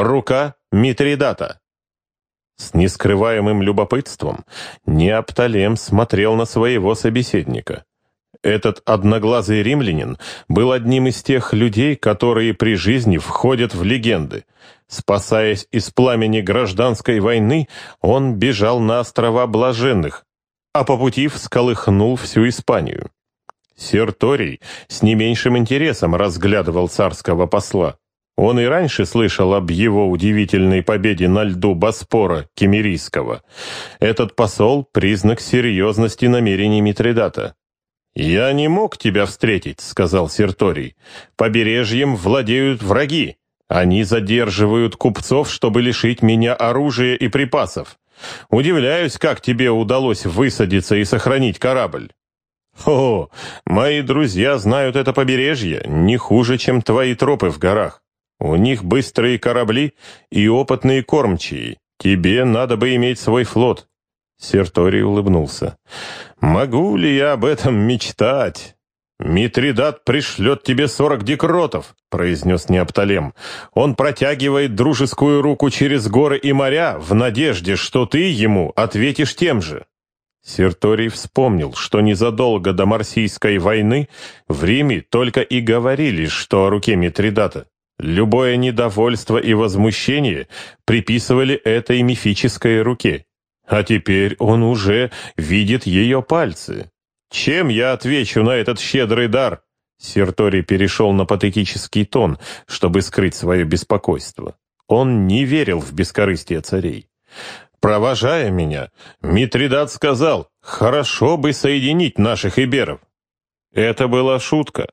Рука Митридата. С нескрываемым любопытством Неопталем смотрел на своего собеседника. Этот одноглазый римлянин был одним из тех людей, которые при жизни входят в легенды. Спасаясь из пламени гражданской войны, он бежал на острова Блаженных, а по пути всколыхнул всю Испанию. Серторий с не меньшим интересом разглядывал царского посла. Он и раньше слышал об его удивительной победе на льду Боспора Кемерийского. Этот посол — признак серьезности намерений Митридата. «Я не мог тебя встретить», — сказал Серторий. «Побережьем владеют враги. Они задерживают купцов, чтобы лишить меня оружия и припасов. Удивляюсь, как тебе удалось высадиться и сохранить корабль». «О, мои друзья знают это побережье не хуже, чем твои тропы в горах. У них быстрые корабли и опытные кормчие. Тебе надо бы иметь свой флот». Серторий улыбнулся. «Могу ли я об этом мечтать?» «Митридат пришлет тебе сорок декротов», — произнес Неопталем. «Он протягивает дружескую руку через горы и моря в надежде, что ты ему ответишь тем же». Серторий вспомнил, что незадолго до Марсийской войны в Риме только и говорили, что о руке Митридата. Любое недовольство и возмущение приписывали этой мифической руке. А теперь он уже видит ее пальцы. Чем я отвечу на этот щедрый дар? Серторий перешел на патетический тон, чтобы скрыть свое беспокойство. Он не верил в бескорыстие царей. Провожая меня, Митридат сказал, хорошо бы соединить наших иберов. Это была шутка.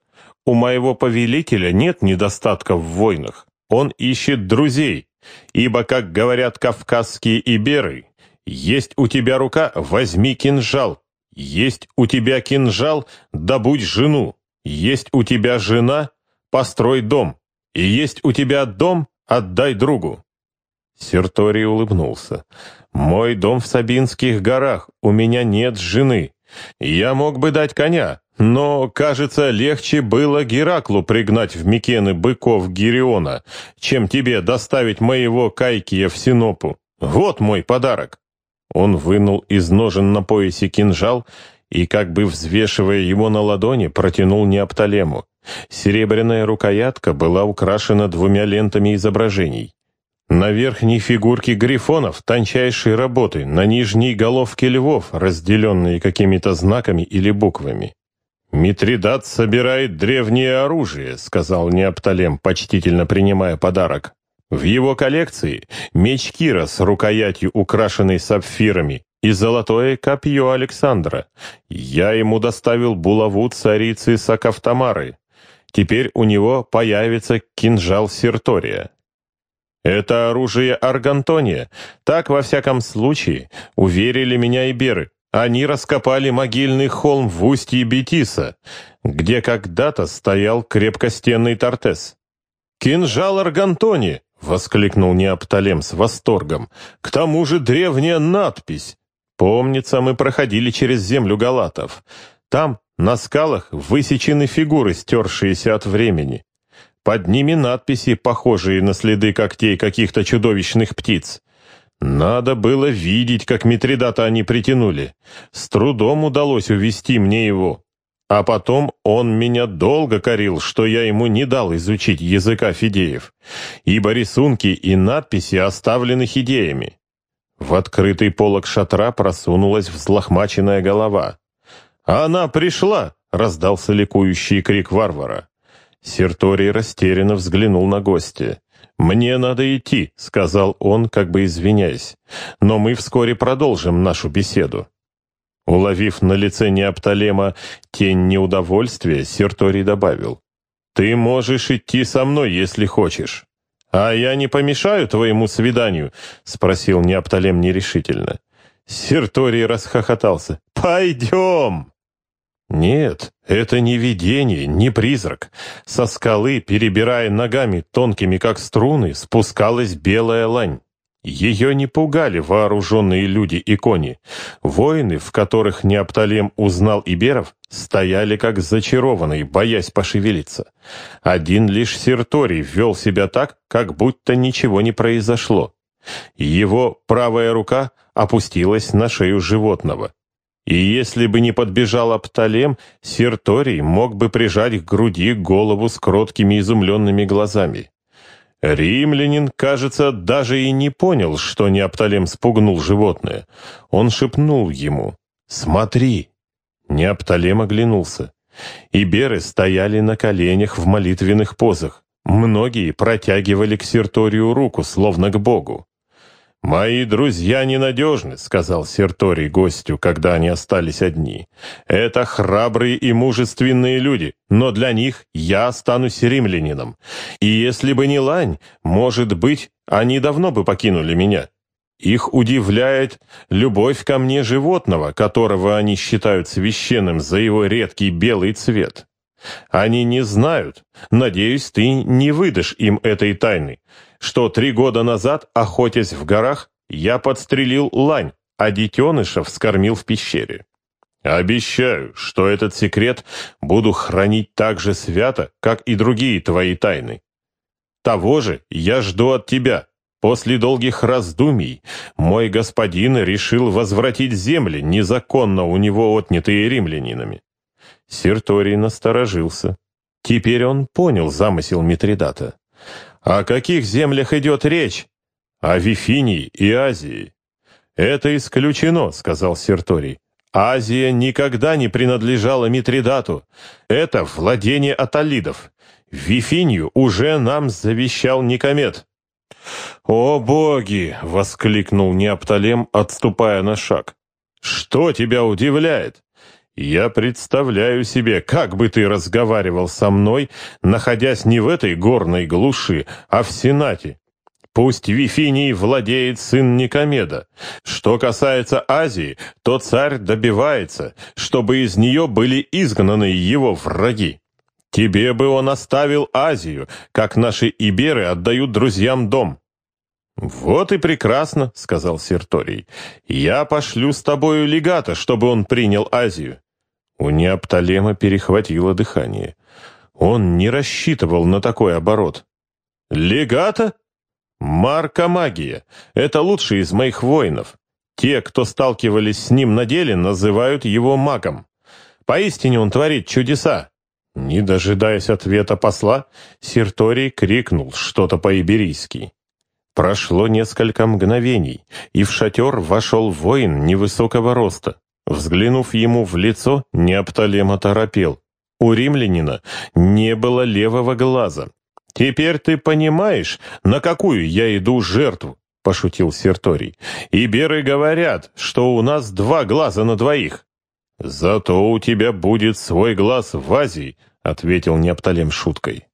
У моего повелителя нет недостатка в войнах. Он ищет друзей, ибо, как говорят кавказские иберы, есть у тебя рука, возьми кинжал. Есть у тебя кинжал, добудь жену. Есть у тебя жена, построй дом. И есть у тебя дом, отдай другу. Серторий улыбнулся. «Мой дом в Сабинских горах, у меня нет жены. Я мог бы дать коня, но, кажется, легче было Гераклу пригнать в Микены быков Гириона, чем тебе доставить моего Кайкия в Синопу. Вот мой подарок». Он вынул из ножен на поясе кинжал и, как бы взвешивая его на ладони, протянул Неопталему. Серебряная рукоятка была украшена двумя лентами изображений. На верхней фигурке грифонов тончайшие работы, на нижней головке львов, разделенные какими-то знаками или буквами. «Митридат собирает древнее оружие», — сказал Неопталем, почтительно принимая подарок. «В его коллекции меч Кира с рукоятью, украшенной сапфирами, и золотое копье Александра. Я ему доставил булаву царицы Сакавтамары. Теперь у него появится кинжал Сертория». Это оружие Аргантония. Так, во всяком случае, уверили меня иберы. Они раскопали могильный холм в устье Бетиса, где когда-то стоял крепкостенный Тортес. «Кинжал Аргантони!» — воскликнул Неопталем с восторгом. «К тому же древняя надпись. Помнится, мы проходили через землю галатов. Там, на скалах, высечены фигуры, стершиеся от времени. Под ними надписи, похожие на следы когтей каких-то чудовищных птиц. Надо было видеть, как Митридата они притянули. С трудом удалось увести мне его. А потом он меня долго корил, что я ему не дал изучить языка фидеев, ибо рисунки и надписи оставлены хидеями. В открытый полог шатра просунулась взлохмаченная голова. «Она пришла!» — раздался ликующий крик варвара. Серторий растерянно взглянул на гостя. «Мне надо идти», — сказал он, как бы извиняясь. «Но мы вскоре продолжим нашу беседу». Уловив на лице Неопталема тень неудовольствия, Серторий добавил. «Ты можешь идти со мной, если хочешь». «А я не помешаю твоему свиданию?» — спросил Неопталем нерешительно. Серторий расхохотался. «Пойдем!» Нет, это не видение, не призрак. Со скалы, перебирая ногами, тонкими как струны, спускалась белая лань. Ее не пугали вооруженные люди и кони. Воины, в которых Неопталем узнал Иберов, стояли как зачарованные, боясь пошевелиться. Один лишь Серторий вел себя так, как будто ничего не произошло. Его правая рука опустилась на шею животного. И если бы не подбежал Апталем, Серторий мог бы прижать к груди голову с кроткими изумленными глазами. Римлянин, кажется, даже и не понял, что Неопталем спугнул животное. Он шепнул ему «Смотри!». Неопталем оглянулся. Иберы стояли на коленях в молитвенных позах. Многие протягивали к Серторию руку, словно к Богу. «Мои друзья ненадежны», — сказал Серторий гостю, когда они остались одни. «Это храбрые и мужественные люди, но для них я останусь римлянином. И если бы не лань, может быть, они давно бы покинули меня. Их удивляет любовь ко мне животного, которого они считают священным за его редкий белый цвет. Они не знают, надеюсь, ты не выдашь им этой тайны, что три года назад, охотясь в горах, я подстрелил лань, а детенышев скормил в пещере. Обещаю, что этот секрет буду хранить так же свято, как и другие твои тайны. Того же я жду от тебя. После долгих раздумий мой господин решил возвратить земли, незаконно у него отнятые римлянинами. Серторий насторожился. Теперь он понял замысел Митридата. О каких землях идет речь? О Вифинии и Азии. Это исключено, сказал Серторий. Азия никогда не принадлежала Митридату. Это владение аталидов. Вифинию уже нам завещал Никомед. «О боги!» — воскликнул Неопталем, отступая на шаг. «Что тебя удивляет? Я представляю себе, как бы ты разговаривал со мной, находясь не в этой горной глуши, а в Сенате. Пусть Вифинией владеет сын Никомеда. Что касается Азии, то царь добивается, чтобы из нее были изгнаны его враги. Тебе бы он оставил Азию, как наши иберы отдают друзьям дом. «Вот и прекрасно», — сказал Серторий. «Я пошлю с тобою легата, чтобы он принял Азию. У Неопталема перехватило дыхание. Он не рассчитывал на такой оборот. «Легата? Марка магия. Это лучший из моих воинов. Те, кто сталкивались с ним на деле, называют его магом. Поистине он творит чудеса». Не дожидаясь ответа посла, Сирторий крикнул что-то по-иберийски. Прошло несколько мгновений, и в шатер вошел воин невысокого роста. Взглянув ему в лицо, Неопталем оторопел. У римлянина не было левого глаза. «Теперь ты понимаешь, на какую я иду жертву?» — пошутил Серторий. «Иберы говорят, что у нас два глаза на двоих». «Зато у тебя будет свой глаз в Азии», — ответил Неопталем шуткой.